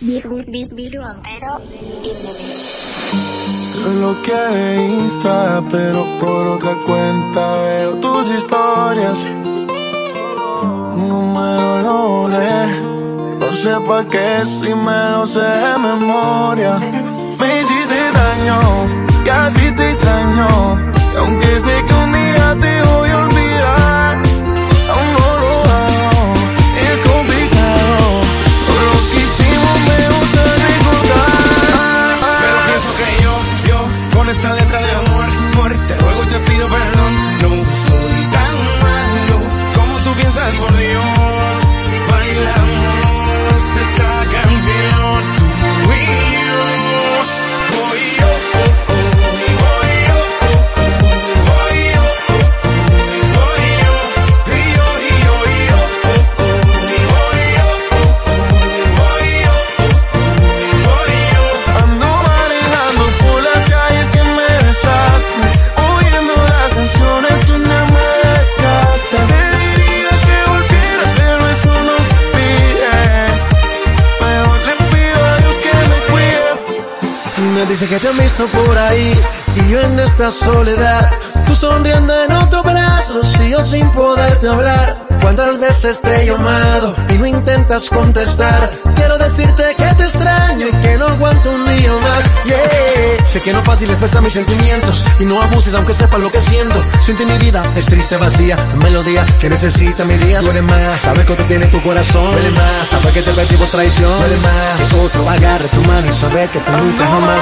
pero Te bloqueé Insta, pero por otra cuenta veo tus historias. Número lo no sé pa' qué si me lo sé de memoria. You. Me dice que te han visto por ahí y yo en esta soledad. Tú sonriendo en otro brazo, y yo sin poderte hablar. ¿Cuántas veces te he llamado y no intentas contestar? Quiero decirte que te extraño y que no aguanto un día más. Sé que no fácil expresar mis sentimientos y no abuses aunque sepas lo que siento. Siente mi vida, es triste, vacía, melodía que necesita mi día. Duele más, saber que te tiene tu corazón. Duele más, saber que te perdí por traición. Duele más, que otro agarre tu mano y saber que tú nunca jamás.